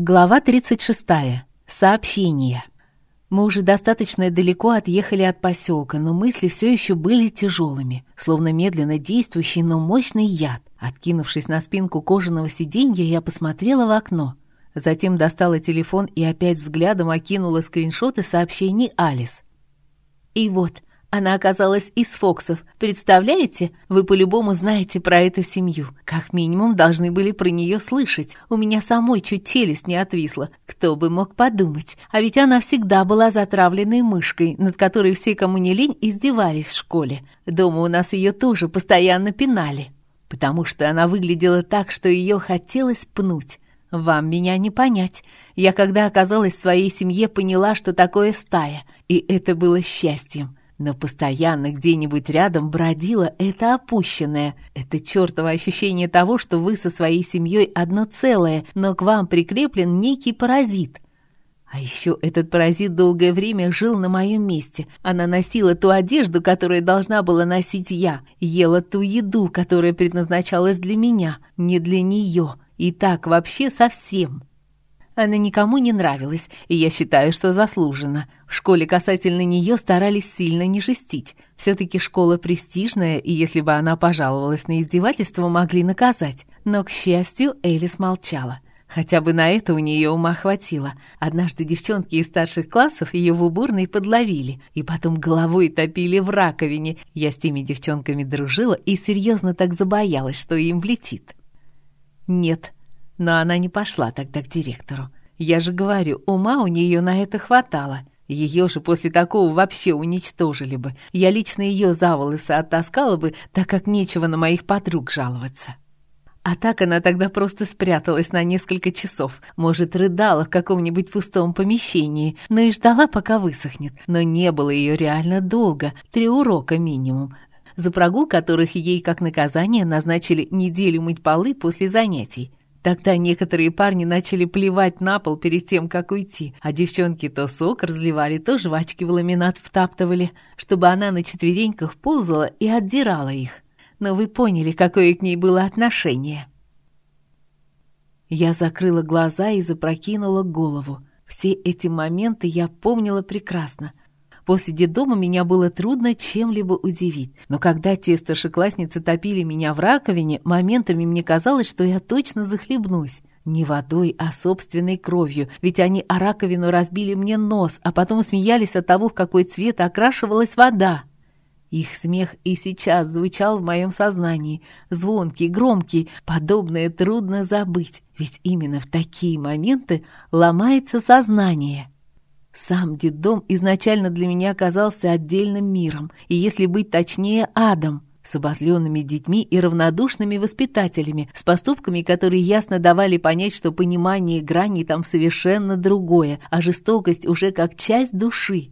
Глава 36. Сообщение. Мы уже достаточно далеко отъехали от поселка, но мысли все еще были тяжелыми, словно медленно действующий, но мощный яд. Откинувшись на спинку кожаного сиденья, я посмотрела в окно. Затем достала телефон и опять взглядом окинула скриншоты сообщений Алис. И вот, она оказалась из Фоксов. Представляете? Вы по-любому знаете про эту семью. Как минимум должны были про нее слышать. У меня самой чуть челюсть не отвисла. Кто бы мог подумать. А ведь она всегда была затравленной мышкой, над которой все, кому не лень, издевались в школе. Дома у нас ее тоже постоянно пинали. Потому что она выглядела так, что ее хотелось пнуть. Вам меня не понять. Я, когда оказалась в своей семье, поняла, что такое стая. И это было счастьем. Но постоянно где-нибудь рядом бродило это опущенное, это чертово ощущение того, что вы со своей семьей одно целое, но к вам прикреплен некий паразит. А еще этот паразит долгое время жил на моем месте. Она носила ту одежду, которую должна была носить я, ела ту еду, которая предназначалась для меня, не для нее, и так вообще совсем. Она никому не нравилась, и я считаю, что заслуженно. В школе касательно нее старались сильно не жестить. Все-таки школа престижная, и если бы она пожаловалась на издевательство, могли наказать. Но, к счастью, Элис молчала. Хотя бы на это у нее ума хватило. Однажды девчонки из старших классов ее в уборной подловили, и потом головой топили в раковине. Я с теми девчонками дружила и серьезно так забоялась, что им влетит. Нет, но она не пошла тогда к директору. Я же говорю, ума у нее на это хватало. Ее же после такого вообще уничтожили бы. Я лично ее за волосы оттаскала бы, так как нечего на моих подруг жаловаться. А так она тогда просто спряталась на несколько часов. Может, рыдала в каком-нибудь пустом помещении, но и ждала, пока высохнет. Но не было ее реально долго, три урока минимум, за прогул которых ей как наказание назначили неделю мыть полы после занятий. Тогда некоторые парни начали плевать на пол перед тем, как уйти, а девчонки то сок разливали, то жвачки в ламинат втаптывали, чтобы она на четвереньках ползала и отдирала их. Но вы поняли, какое к ней было отношение. Я закрыла глаза и запрокинула голову. Все эти моменты я помнила прекрасно, После детдома меня было трудно чем-либо удивить, но когда те старшеклассницы топили меня в раковине, моментами мне казалось, что я точно захлебнусь. Не водой, а собственной кровью, ведь они о раковину разбили мне нос, а потом смеялись от того, в какой цвет окрашивалась вода. Их смех и сейчас звучал в моем сознании, звонкий, громкий, подобное трудно забыть, ведь именно в такие моменты ломается сознание. Сам детдом изначально для меня казался отдельным миром, и, если быть точнее, адом, с обозленными детьми и равнодушными воспитателями, с поступками, которые ясно давали понять, что понимание граней там совершенно другое, а жестокость уже как часть души.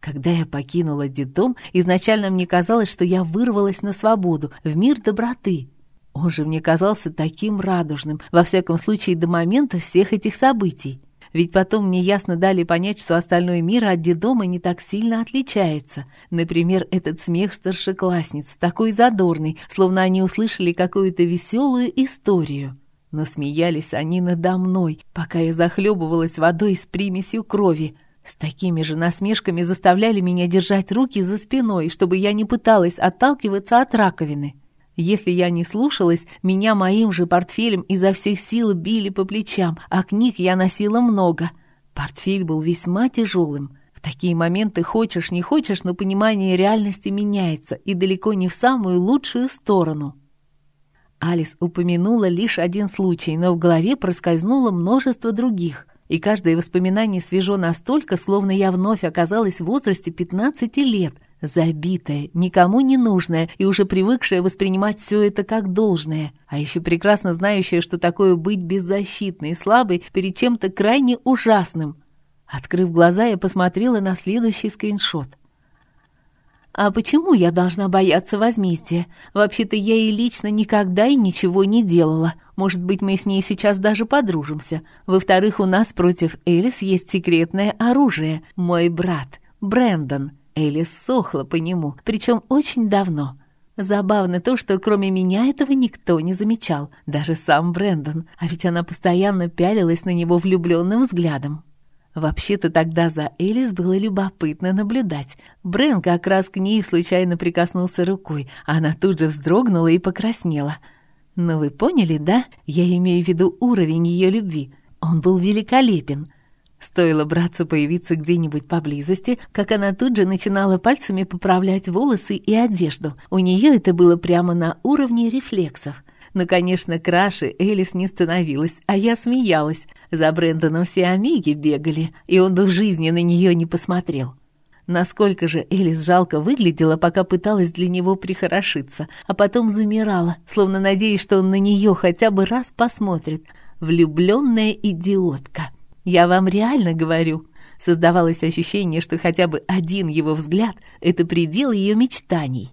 Когда я покинула детдом, изначально мне казалось, что я вырвалась на свободу, в мир доброты. Он же мне казался таким радужным, во всяком случае до момента всех этих событий. Ведь потом мне ясно дали понять, что остальной мир от детдома не так сильно отличается. Например, этот смех старшеклассниц, такой задорный, словно они услышали какую-то веселую историю. Но смеялись они надо мной, пока я захлебывалась водой с примесью крови. С такими же насмешками заставляли меня держать руки за спиной, чтобы я не пыталась отталкиваться от раковины. Если я не слушалась, меня моим же портфелем изо всех сил били по плечам, а книг я носила много. Портфель был весьма тяжелым. В такие моменты хочешь, не хочешь, но понимание реальности меняется и далеко не в самую лучшую сторону. Алис упомянула лишь один случай, но в голове проскользнуло множество других, и каждое воспоминание свежо настолько, словно я вновь оказалась в возрасте 15 лет, Забитая, никому не нужная и уже привыкшая воспринимать все это как должное, а еще прекрасно знающая, что такое быть беззащитной и слабой перед чем-то крайне ужасным. Открыв глаза, я посмотрела на следующий скриншот. «А почему я должна бояться возмездия? Вообще-то я ей лично никогда и ничего не делала. Может быть, мы с ней сейчас даже подружимся. Во-вторых, у нас против Элис есть секретное оружие. Мой брат, Брэндон». Элис сохла по нему, причем очень давно. Забавно то, что кроме меня этого никто не замечал, даже сам Брэндон, а ведь она постоянно пялилась на него влюбленным взглядом. Вообще-то тогда за Элис было любопытно наблюдать. Брэн как раз к ней случайно прикоснулся рукой, а она тут же вздрогнула и покраснела. Но вы поняли, да? Я имею в виду уровень ее любви. Он был великолепен. Стоило братцу появиться где-нибудь поблизости, как она тут же начинала пальцами поправлять волосы и одежду. У нее это было прямо на уровне рефлексов. Но, конечно, краше Элис не становилась, а я смеялась. За Брэндоном все Омеги бегали, и он бы в жизни на нее не посмотрел. Насколько же Элис жалко выглядела, пока пыталась для него прихорошиться, а потом замирала, словно надеясь, что он на нее хотя бы раз посмотрит. Влюбленная идиотка. Я вам реально говорю. Создавалось ощущение, что хотя бы один его взгляд — это предел ее мечтаний.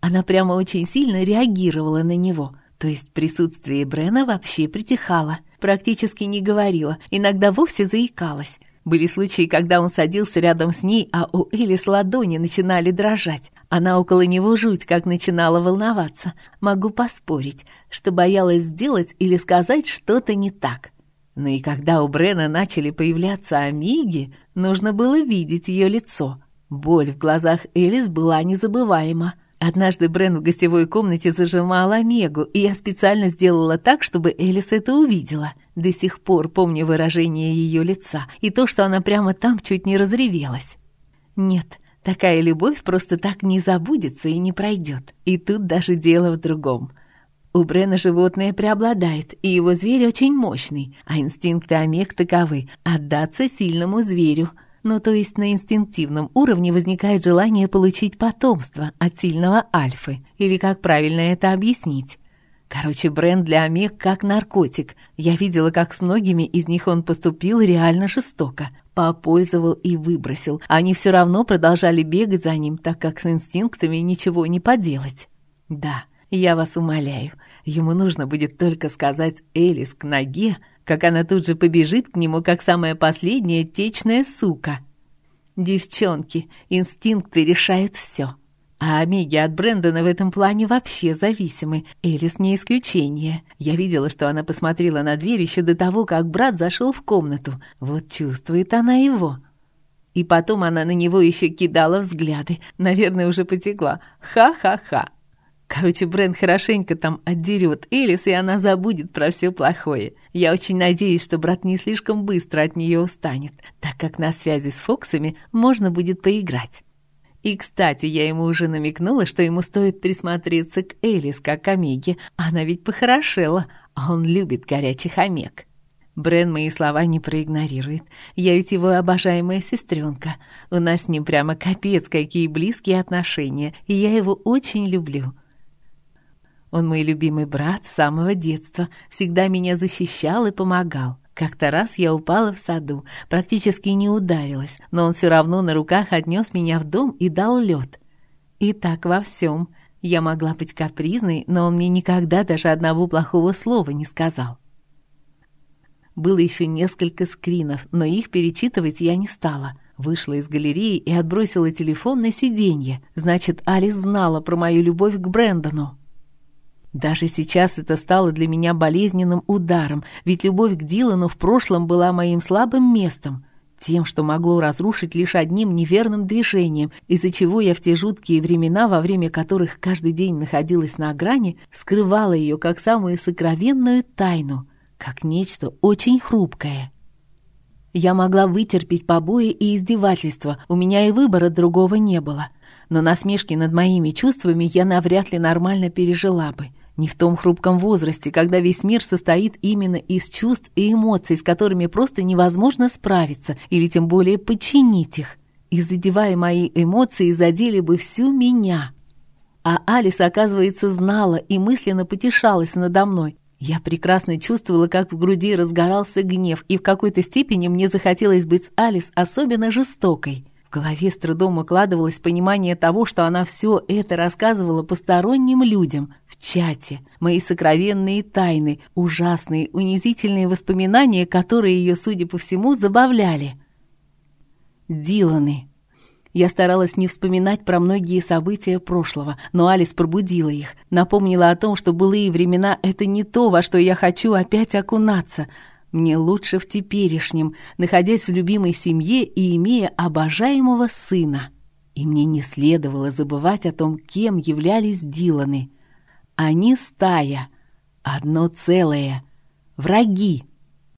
Она прямо очень сильно реагировала на него — то есть присутствие Брена вообще притихало, практически не говорила, иногда вовсе заикалась. Были случаи, когда он садился рядом с ней, а у Элис ладони начинали дрожать. Она около него жуть как начинала волноваться. Могу поспорить, что боялась сделать или сказать что-то не так. Но и когда у Брена начали появляться амиги, нужно было видеть ее лицо. Боль в глазах Элис была незабываема. Однажды Брен в гостевой комнате зажимал Омегу, и я специально сделала так, чтобы Элис это увидела. До сих пор помню выражение ее лица и то, что она прямо там чуть не разревелась. Нет, такая любовь просто так не забудется и не пройдет. И тут даже дело в другом. У Брена животное преобладает, и его зверь очень мощный, а инстинкты Омег таковы — отдаться сильному зверю — ну, то есть на инстинктивном уровне возникает желание получить потомство от сильного альфы. Или как правильно это объяснить? Короче, бренд для омег как наркотик. Я видела, как с многими из них он поступил реально жестоко. Попользовал и выбросил. Они все равно продолжали бегать за ним, так как с инстинктами ничего не поделать. Да, я вас умоляю, ему нужно будет только сказать «Элис к ноге», как она тут же побежит к нему, как самая последняя течная сука. Девчонки, инстинкты решают все. А Омеги от Брэндона в этом плане вообще зависимы. Элис не исключение. Я видела, что она посмотрела на дверь еще до того, как брат зашел в комнату. Вот чувствует она его. И потом она на него еще кидала взгляды. Наверное, уже потекла. Ха-ха-ха. Короче, Брэн хорошенько там отдерет Элис, и она забудет про все плохое. Я очень надеюсь, что брат не слишком быстро от нее устанет, так как на связи с Фоксами можно будет поиграть. И, кстати, я ему уже намекнула, что ему стоит присмотреться к Элис как к Омеге. Она ведь похорошела, а он любит горячих Омег. Брен мои слова не проигнорирует. Я ведь его обожаемая сестренка. У нас с ним прямо капец какие близкие отношения, и я его очень люблю. Он мой любимый брат с самого детства, всегда меня защищал и помогал. Как-то раз я упала в саду, практически не ударилась, но он все равно на руках отнес меня в дом и дал лед. И так во всем. Я могла быть капризной, но он мне никогда даже одного плохого слова не сказал. Было еще несколько скринов, но их перечитывать я не стала. Вышла из галереи и отбросила телефон на сиденье. Значит, Алис знала про мою любовь к Брэндону. Даже сейчас это стало для меня болезненным ударом, ведь любовь к Дилану в прошлом была моим слабым местом, тем, что могло разрушить лишь одним неверным движением, из-за чего я в те жуткие времена, во время которых каждый день находилась на грани, скрывала ее как самую сокровенную тайну, как нечто очень хрупкое. Я могла вытерпеть побои и издевательства, у меня и выбора другого не было. Но насмешки над моими чувствами я навряд ли нормально пережила бы — не в том хрупком возрасте, когда весь мир состоит именно из чувств и эмоций, с которыми просто невозможно справиться или тем более подчинить их. И задевая мои эмоции, задели бы всю меня. А Алис, оказывается, знала и мысленно потешалась надо мной. Я прекрасно чувствовала, как в груди разгорался гнев, и в какой-то степени мне захотелось быть с Алис особенно жестокой голове с трудом укладывалось понимание того, что она все это рассказывала посторонним людям в чате. Мои сокровенные тайны, ужасные, унизительные воспоминания, которые ее, судя по всему, забавляли. Диланы. Я старалась не вспоминать про многие события прошлого, но Алис пробудила их, напомнила о том, что былые времена — это не то, во что я хочу опять окунаться. Мне лучше в теперешнем, находясь в любимой семье и имея обожаемого сына. И мне не следовало забывать о том, кем являлись Диланы. Они стая, одно целое, враги.